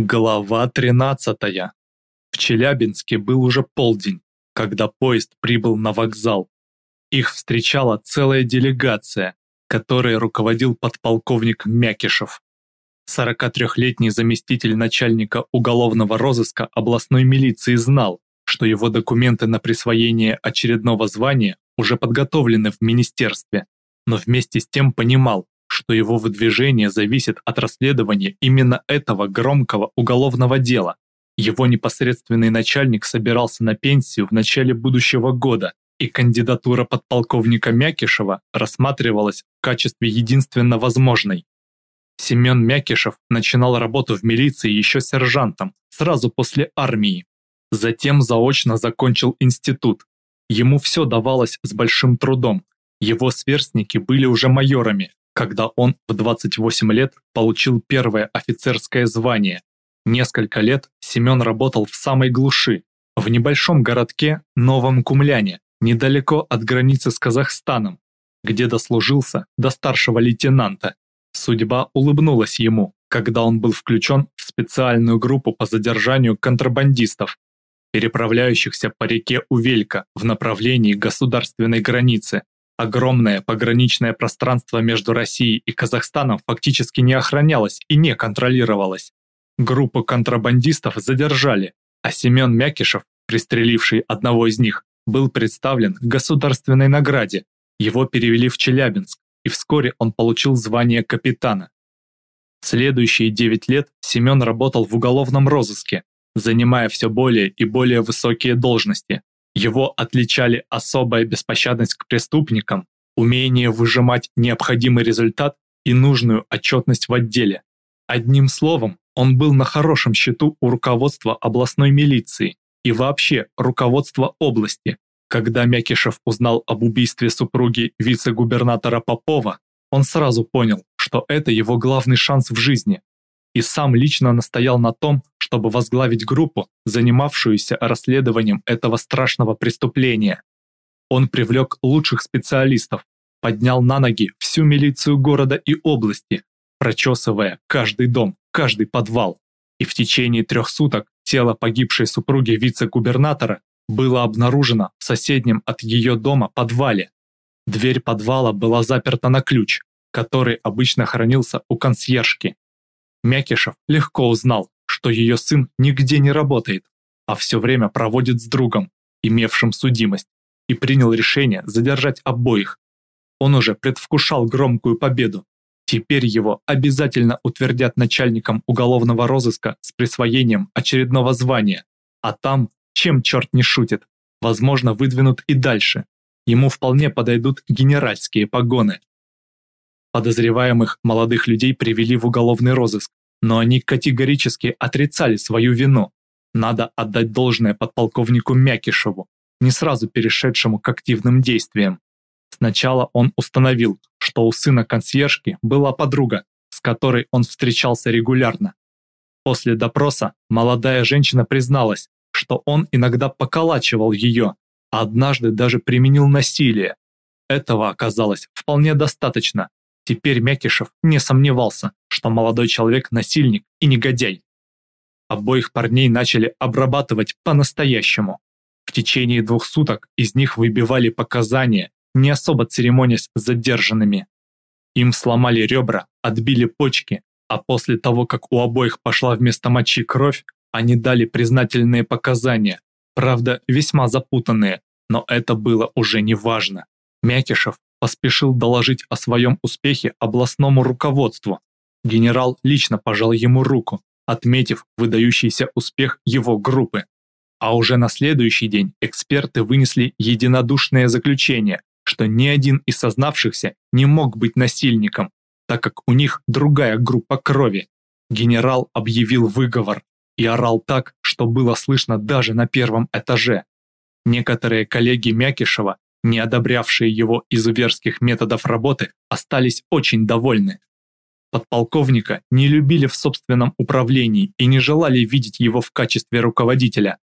Глава 13. В Челябинске был уже полдень, когда поезд прибыл на вокзал. Их встречала целая делегация, которой руководил подполковник Мякишев. 43-летний заместитель начальника уголовного розыска областной милиции знал, что его документы на присвоение очередного звания уже подготовлены в министерстве, но вместе с тем понимал, что его выдвижение зависит от расследования именно этого громкого уголовного дела. Его непосредственный начальник собирался на пенсию в начале будущего года, и кандидатура подполковника Мякишева рассматривалась в качестве единственно возможной. Семен Мякишев начинал работу в милиции еще сержантом, сразу после армии. Затем заочно закончил институт. Ему все давалось с большим трудом. Его сверстники были уже майорами, когда он в 28 лет получил первое офицерское звание. Несколько лет Семен работал в самой глуши, в небольшом городке Новом Кумляне, недалеко от границы с Казахстаном, где дослужился до старшего лейтенанта. Судьба улыбнулась ему, когда он был включен в специальную группу по задержанию контрабандистов, переправляющихся по реке Увелька в направлении государственной границы. Огромное пограничное пространство между Россией и Казахстаном фактически не охранялось и не контролировалось. Группу контрабандистов задержали, а Семен Мякишев, пристреливший одного из них, был представлен к государственной награде. Его перевели в Челябинск, и вскоре он получил звание капитана. Следующие 9 лет Семен работал в уголовном розыске, занимая все более и более высокие должности, его отличали особая беспощадность к преступникам, умение выжимать необходимый результат и нужную отчетность в отделе. Одним словом, он был на хорошем счету у руководства областной милиции и вообще руководства области. Когда Мякишев узнал об убийстве супруги вице-губернатора Попова, он сразу понял, что это его главный шанс в жизни, и сам лично настоял на том, чтобы возглавить группу, занимавшуюся расследованием этого страшного преступления. Он привлек лучших специалистов, поднял на ноги всю милицию города и области, прочесывая каждый дом, каждый подвал. И в течение трех суток тело погибшей супруги вице-губернатора было обнаружено в соседнем от ее дома подвале. Дверь подвала была заперта на ключ, который обычно хранился у консьержки. Мякишев легко узнал, что ее сын нигде не работает, а все время проводит с другом, имевшим судимость, и принял решение задержать обоих. Он уже предвкушал громкую победу. Теперь его обязательно утвердят начальником уголовного розыска с присвоением очередного звания, а там, чем черт не шутит, возможно, выдвинут и дальше. Ему вполне подойдут генеральские погоны. Подозреваемых молодых людей привели в уголовный розыск, но они категорически отрицали свою вину. Надо отдать должное подполковнику Мякишеву, не сразу перешедшему к активным действиям. Сначала он установил, что у сына консьержки была подруга, с которой он встречался регулярно. После допроса молодая женщина призналась, что он иногда поколачивал ее, а однажды даже применил насилие. Этого оказалось вполне достаточно. Теперь Мякишев не сомневался, что молодой человек насильник и негодяй. Обоих парней начали обрабатывать по-настоящему. В течение двух суток из них выбивали показания, не особо церемонясь с задержанными. Им сломали ребра, отбили почки, а после того, как у обоих пошла вместо мочи кровь, они дали признательные показания, правда, весьма запутанные, но это было уже не важно. Мякишев поспешил доложить о своем успехе областному руководству, Генерал лично пожал ему руку, отметив выдающийся успех его группы. А уже на следующий день эксперты вынесли единодушное заключение, что ни один из сознавшихся не мог быть насильником, так как у них другая группа крови. Генерал объявил выговор и орал так, что было слышно даже на первом этаже. Некоторые коллеги Мякишева, не одобрявшие его изуверских методов работы, остались очень довольны. Подполковника не любили в собственном управлении и не желали видеть его в качестве руководителя.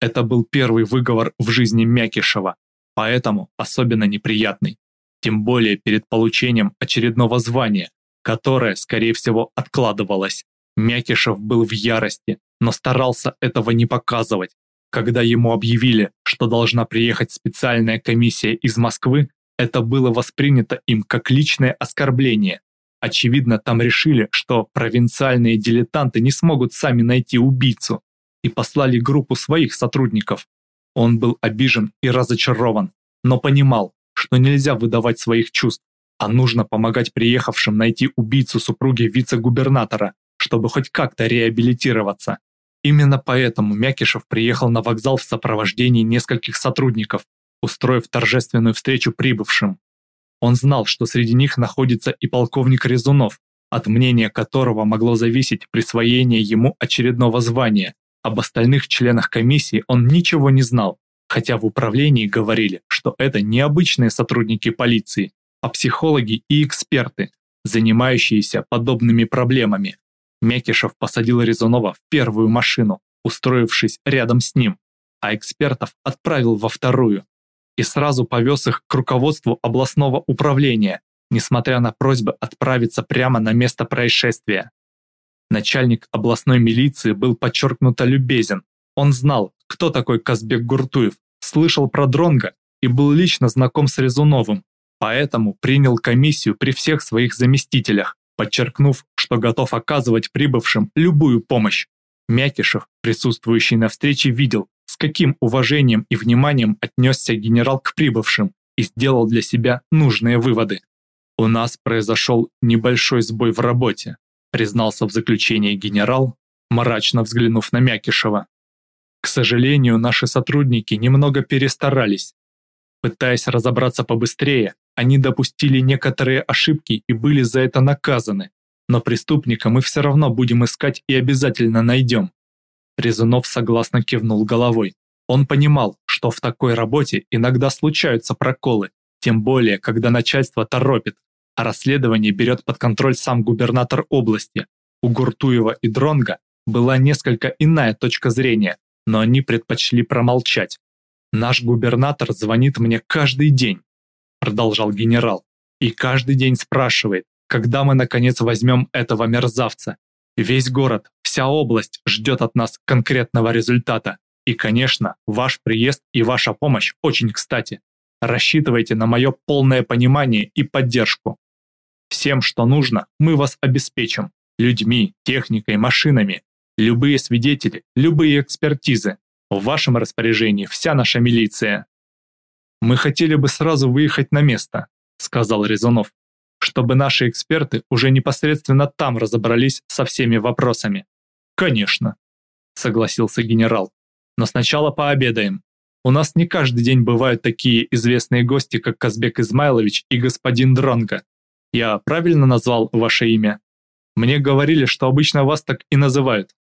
Это был первый выговор в жизни Мякишева, поэтому особенно неприятный. Тем более перед получением очередного звания, которое, скорее всего, откладывалось. Мякишев был в ярости, но старался этого не показывать. Когда ему объявили, что должна приехать специальная комиссия из Москвы, это было воспринято им как личное оскорбление. Очевидно, там решили, что провинциальные дилетанты не смогут сами найти убийцу, и послали группу своих сотрудников. Он был обижен и разочарован, но понимал, что нельзя выдавать своих чувств, а нужно помогать приехавшим найти убийцу супруги вице-губернатора, чтобы хоть как-то реабилитироваться. Именно поэтому Мякишев приехал на вокзал в сопровождении нескольких сотрудников, устроив торжественную встречу прибывшим. Он знал, что среди них находится и полковник Резунов, от мнения которого могло зависеть присвоение ему очередного звания. Об остальных членах комиссии он ничего не знал, хотя в управлении говорили, что это не обычные сотрудники полиции, а психологи и эксперты, занимающиеся подобными проблемами. Мекишев посадил Резунова в первую машину, устроившись рядом с ним, а экспертов отправил во вторую и сразу повез их к руководству областного управления, несмотря на просьбы отправиться прямо на место происшествия. Начальник областной милиции был подчеркнуто любезен. Он знал, кто такой Казбек Гуртуев, слышал про Дронга и был лично знаком с Резуновым, поэтому принял комиссию при всех своих заместителях, подчеркнув, что готов оказывать прибывшим любую помощь. Мякишев, присутствующий на встрече, видел, с каким уважением и вниманием отнесся генерал к прибывшим и сделал для себя нужные выводы. «У нас произошел небольшой сбой в работе», признался в заключении генерал, мрачно взглянув на Мякишева. «К сожалению, наши сотрудники немного перестарались. Пытаясь разобраться побыстрее, они допустили некоторые ошибки и были за это наказаны, но преступника мы все равно будем искать и обязательно найдем. Резунов согласно кивнул головой. Он понимал, что в такой работе иногда случаются проколы, тем более, когда начальство торопит, а расследование берет под контроль сам губернатор области. У Гуртуева и Дронга была несколько иная точка зрения, но они предпочли промолчать. «Наш губернатор звонит мне каждый день», продолжал генерал, «и каждый день спрашивает, когда мы наконец возьмем этого мерзавца. Весь город, Вся область ждет от нас конкретного результата. И, конечно, ваш приезд и ваша помощь очень кстати. Рассчитывайте на мое полное понимание и поддержку. Всем, что нужно, мы вас обеспечим. Людьми, техникой, машинами. Любые свидетели, любые экспертизы. В вашем распоряжении вся наша милиция. Мы хотели бы сразу выехать на место, сказал Резунов, чтобы наши эксперты уже непосредственно там разобрались со всеми вопросами. «Конечно», — согласился генерал. «Но сначала пообедаем. У нас не каждый день бывают такие известные гости, как Казбек Измайлович и господин Дронго. Я правильно назвал ваше имя? Мне говорили, что обычно вас так и называют».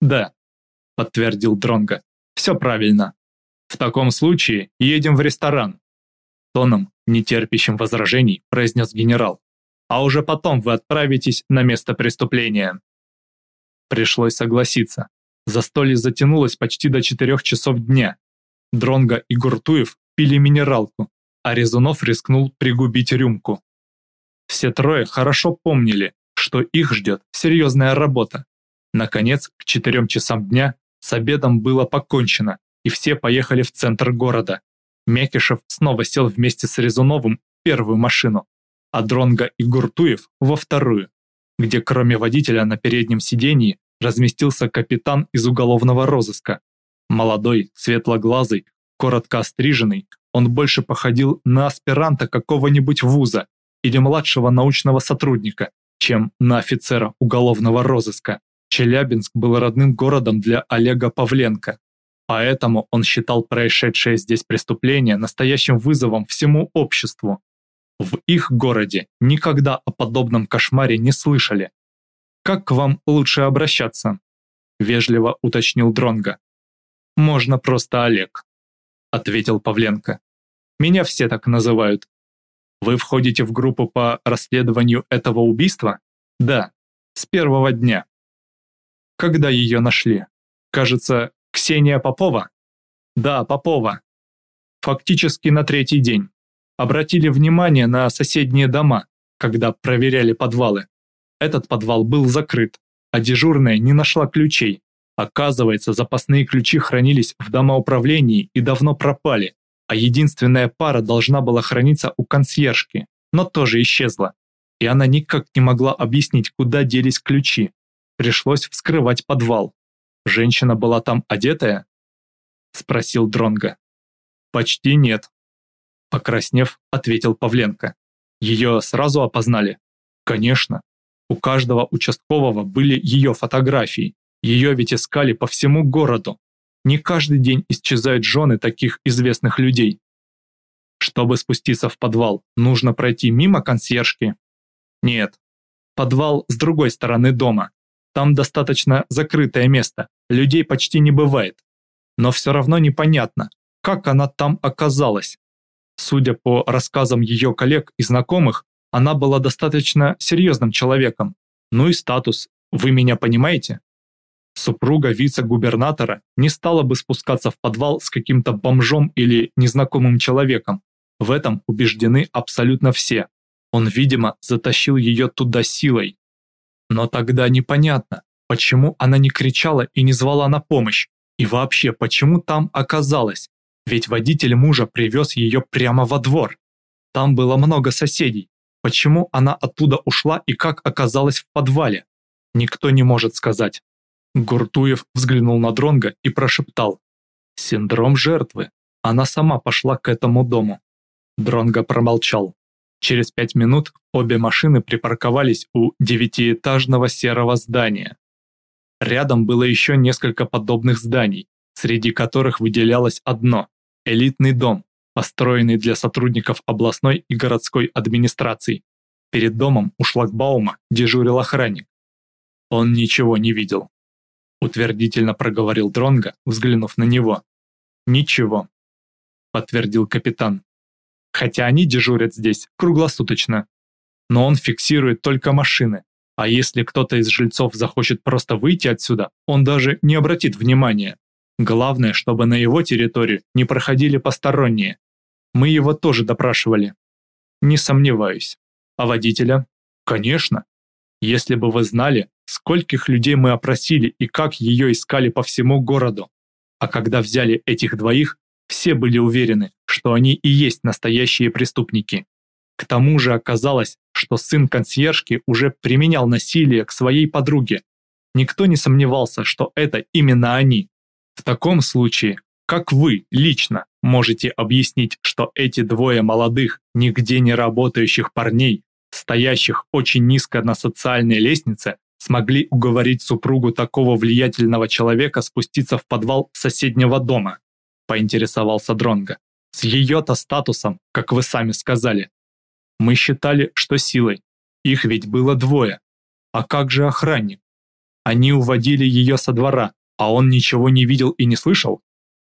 «Да», — подтвердил Дронго. «Все правильно. В таком случае едем в ресторан». Тоном, нетерпящим возражений, произнес генерал. «А уже потом вы отправитесь на место преступления». Пришлось согласиться. Застолье затянулось почти до 4 часов дня. Дронга и Гуртуев пили минералку, а Резунов рискнул пригубить рюмку. Все трое хорошо помнили, что их ждет серьезная работа. Наконец, к 4 часам дня с обедом было покончено, и все поехали в центр города. Мякишев снова сел вместе с Резуновым в первую машину, а Дронга и Гуртуев во вторую где кроме водителя на переднем сидении разместился капитан из уголовного розыска. Молодой, светлоглазый, коротко остриженный, он больше походил на аспиранта какого-нибудь вуза или младшего научного сотрудника, чем на офицера уголовного розыска. Челябинск был родным городом для Олега Павленко, поэтому он считал происшедшее здесь преступление настоящим вызовом всему обществу. В их городе никогда о подобном кошмаре не слышали. «Как к вам лучше обращаться?» – вежливо уточнил Дронга. «Можно просто Олег», – ответил Павленко. «Меня все так называют. Вы входите в группу по расследованию этого убийства? Да, с первого дня. Когда ее нашли? Кажется, Ксения Попова? Да, Попова. Фактически на третий день обратили внимание на соседние дома, когда проверяли подвалы. Этот подвал был закрыт, а дежурная не нашла ключей. Оказывается, запасные ключи хранились в домоуправлении и давно пропали, а единственная пара должна была храниться у консьержки, но тоже исчезла. И она никак не могла объяснить, куда делись ключи. Пришлось вскрывать подвал. Женщина была там одетая? Спросил Дронга. Почти нет. Покраснев, ответил Павленко. Ее сразу опознали? Конечно. У каждого участкового были ее фотографии. Ее ведь искали по всему городу. Не каждый день исчезают жены таких известных людей. Чтобы спуститься в подвал, нужно пройти мимо консьержки? Нет. Подвал с другой стороны дома. Там достаточно закрытое место, людей почти не бывает. Но все равно непонятно, как она там оказалась. Судя по рассказам ее коллег и знакомых, она была достаточно серьезным человеком. Ну и статус, вы меня понимаете? Супруга вице-губернатора не стала бы спускаться в подвал с каким-то бомжом или незнакомым человеком. В этом убеждены абсолютно все. Он, видимо, затащил ее туда силой. Но тогда непонятно, почему она не кричала и не звала на помощь, и вообще, почему там оказалась, ведь водитель мужа привез ее прямо во двор. Там было много соседей. Почему она оттуда ушла и как оказалась в подвале? Никто не может сказать. Гуртуев взглянул на Дронга и прошептал. «Синдром жертвы. Она сама пошла к этому дому». Дронга промолчал. Через пять минут обе машины припарковались у девятиэтажного серого здания. Рядом было еще несколько подобных зданий, среди которых выделялось одно – элитный дом, построенный для сотрудников областной и городской администрации. Перед домом у шлагбаума дежурил охранник. Он ничего не видел. Утвердительно проговорил Дронга, взглянув на него. «Ничего», – подтвердил капитан хотя они дежурят здесь круглосуточно. Но он фиксирует только машины, а если кто-то из жильцов захочет просто выйти отсюда, он даже не обратит внимания. Главное, чтобы на его территорию не проходили посторонние. Мы его тоже допрашивали. Не сомневаюсь. А водителя? Конечно. Если бы вы знали, скольких людей мы опросили и как ее искали по всему городу. А когда взяли этих двоих, все были уверены, что они и есть настоящие преступники. К тому же оказалось, что сын консьержки уже применял насилие к своей подруге. Никто не сомневался, что это именно они. В таком случае, как вы лично можете объяснить, что эти двое молодых, нигде не работающих парней, стоящих очень низко на социальной лестнице, смогли уговорить супругу такого влиятельного человека спуститься в подвал соседнего дома? поинтересовался Дронга. С ее-то статусом, как вы сами сказали. Мы считали, что силой. Их ведь было двое. А как же охранник? Они уводили ее со двора, а он ничего не видел и не слышал?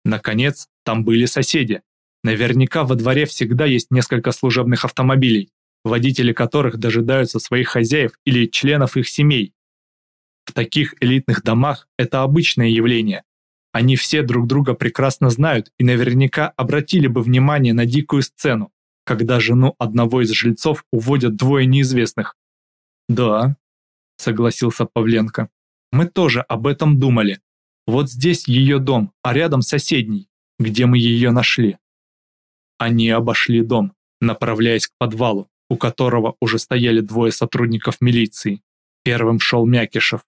Наконец, там были соседи. Наверняка во дворе всегда есть несколько служебных автомобилей, водители которых дожидаются своих хозяев или членов их семей. В таких элитных домах это обычное явление, они все друг друга прекрасно знают и наверняка обратили бы внимание на дикую сцену, когда жену одного из жильцов уводят двое неизвестных. «Да», — согласился Павленко, — «мы тоже об этом думали. Вот здесь ее дом, а рядом соседний, где мы ее нашли». Они обошли дом, направляясь к подвалу, у которого уже стояли двое сотрудников милиции. Первым шел Мякишев,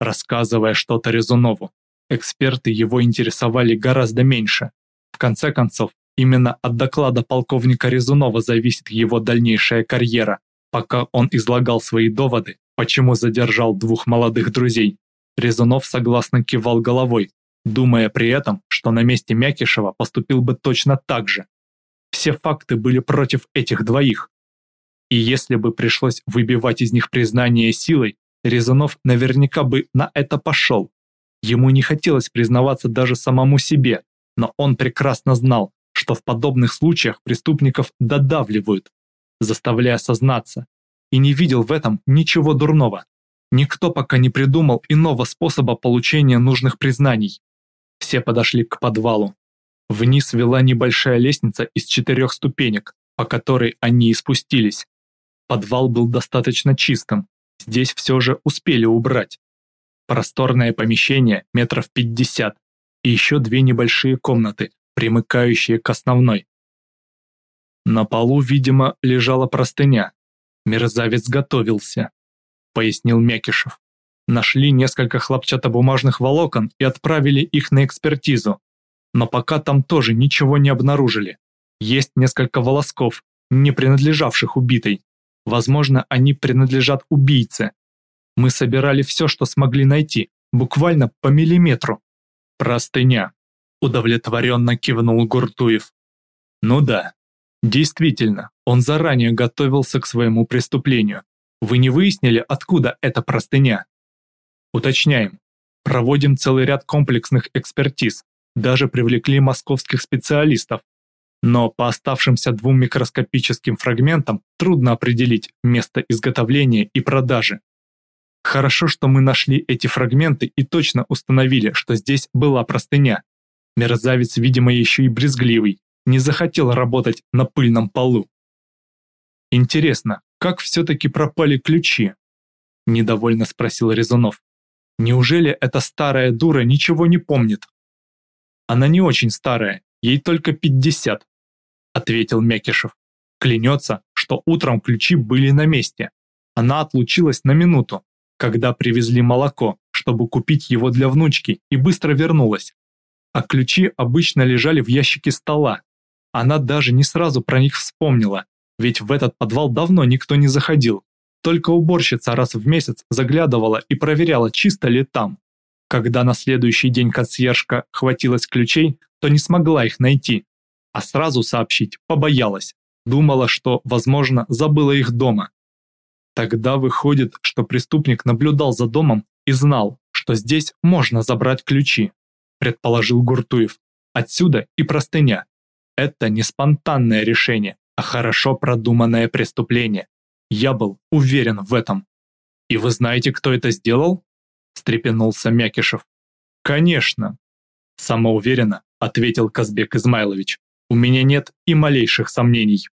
рассказывая что-то Резунову, Эксперты его интересовали гораздо меньше. В конце концов, именно от доклада полковника Резунова зависит его дальнейшая карьера. Пока он излагал свои доводы, почему задержал двух молодых друзей, Резунов согласно кивал головой, думая при этом, что на месте Мякишева поступил бы точно так же. Все факты были против этих двоих. И если бы пришлось выбивать из них признание силой, Резунов наверняка бы на это пошел. Ему не хотелось признаваться даже самому себе, но он прекрасно знал, что в подобных случаях преступников додавливают, заставляя сознаться, и не видел в этом ничего дурного. Никто пока не придумал иного способа получения нужных признаний. Все подошли к подвалу. Вниз вела небольшая лестница из четырех ступенек, по которой они и спустились. Подвал был достаточно чистым, здесь все же успели убрать. просторное помещение метров 50 и еще две небольшие комнаты, примыкающие к основной. На полу, видимо, лежала простыня. Мерзавец готовился, пояснил Мякишев. Нашли несколько хлопчатобумажных волокон и отправили их на экспертизу. Но пока там тоже ничего не обнаружили. Есть несколько волосков, не принадлежавших убитой. Возможно, они принадлежат убийце. Мы собирали все, что смогли найти, буквально по миллиметру. Простыня. Удовлетворенно кивнул Гуртуев. Ну да, действительно, он заранее готовился к своему преступлению. Вы не выяснили, откуда эта простыня? Уточняем. Проводим целый ряд комплексных экспертиз. Даже привлекли московских специалистов. Но по оставшимся двум микроскопическим фрагментам трудно определить место изготовления и продажи. Хорошо, что мы нашли эти фрагменты и точно установили, что здесь была простыня. Мерзавец, видимо, еще и брезгливый, не захотел работать на пыльном полу. Интересно, как все-таки пропали ключи? Недовольно спросил Резунов. Неужели эта старая дура ничего не помнит? Она не очень старая, ей только 50, ответил Мякишев. Клянется, что утром ключи были на месте. Она отлучилась на минуту, когда привезли молоко, чтобы купить его для внучки, и быстро вернулась. А ключи обычно лежали в ящике стола. Она даже не сразу про них вспомнила, ведь в этот подвал давно никто не заходил. Только уборщица раз в месяц заглядывала и проверяла, чисто ли там. Когда на следующий день консьержка хватилась ключей, то не смогла их найти, а сразу сообщить побоялась. Думала, что, возможно, забыла их дома. Тогда выходит, что преступник наблюдал за домом и знал, что здесь можно забрать ключи, предположил Гуртуев. Отсюда и простыня. Это не спонтанное решение, а хорошо продуманное преступление. Я был уверен в этом. И вы знаете, кто это сделал? встрепенулся Мякишев. Конечно, самоуверенно ответил Казбек Измайлович. У меня нет и малейших сомнений.